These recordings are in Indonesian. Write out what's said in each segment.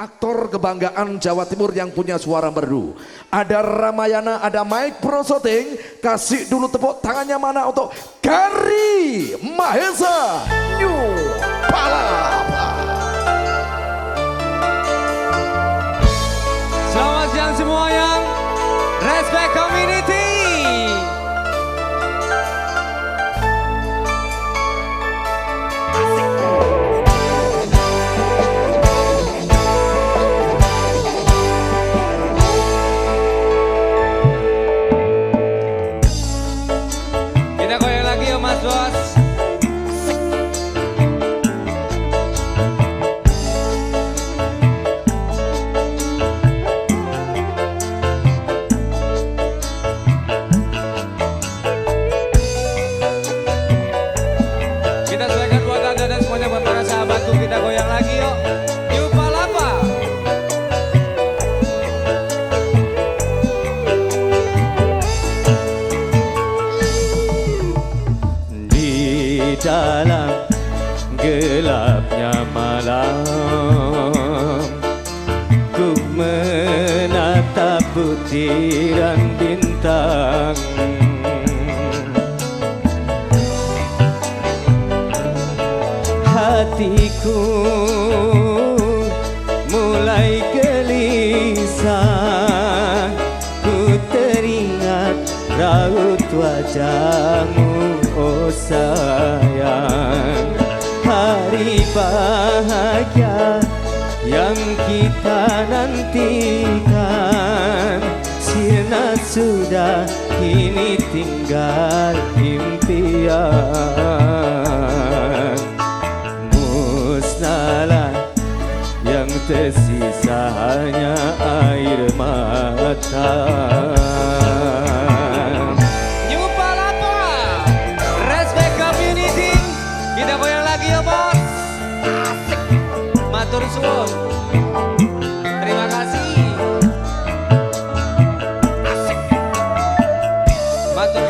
aktor kebanggaan Jawa Timur yang punya suara merdu. Ada Ramayana, ada Mike Prosoting. Kasih dulu tepuk tangannya mana untuk Gary Mahesa New Palapa. Selamat siang semua yang respect community. Malam. Ku menatap butiran bintang. Hatiku mulai gelisah. Ku teringat raut wajahmu oh sayang bahagia yang kita nantikan. Sirna sudah kini tinggal impian. Musnahlah yang tersisa hanya air mata Terima kasih. Matur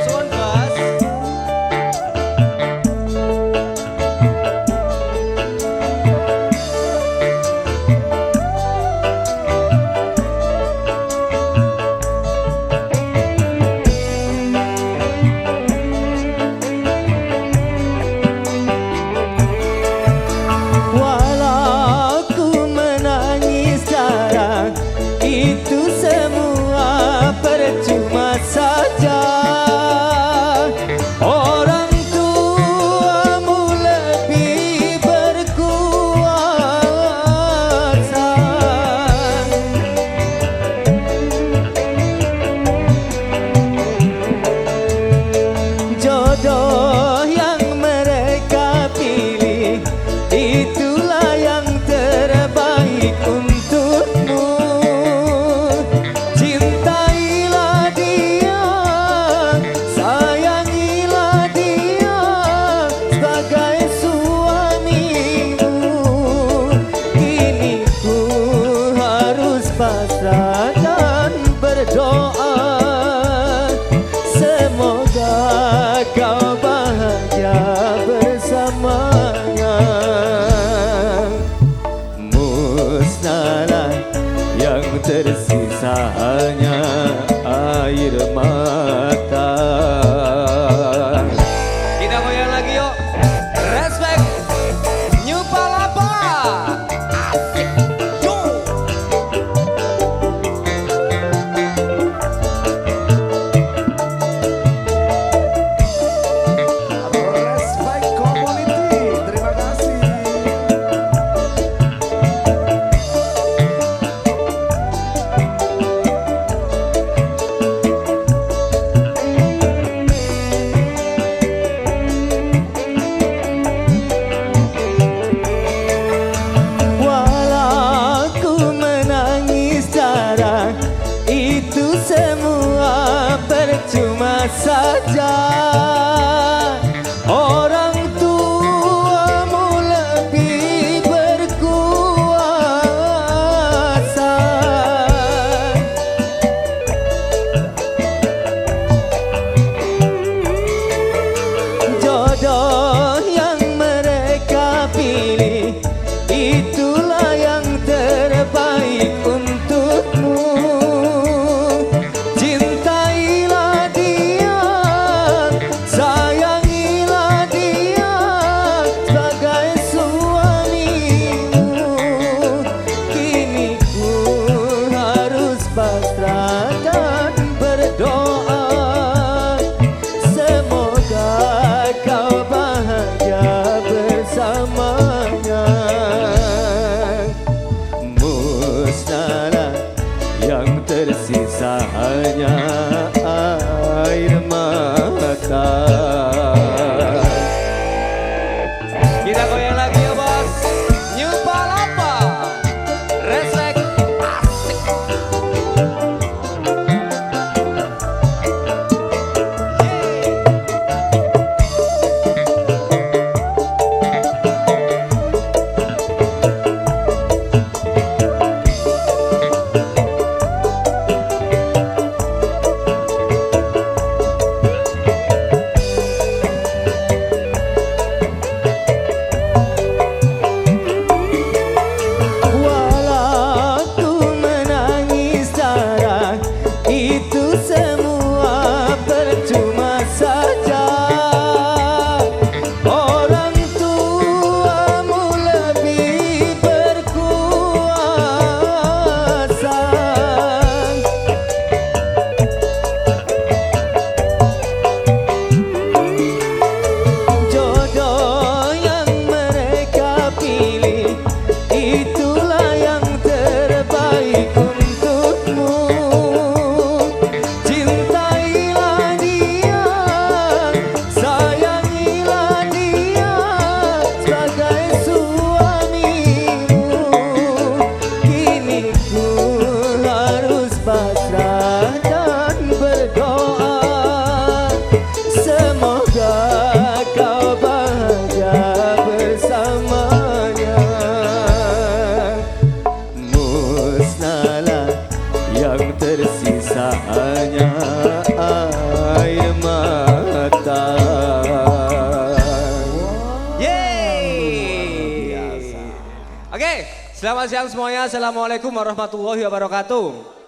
tersisa hanya air mata 你再说一 siang semuanya. Assalamualaikum warahmatullahi wabarakatuh.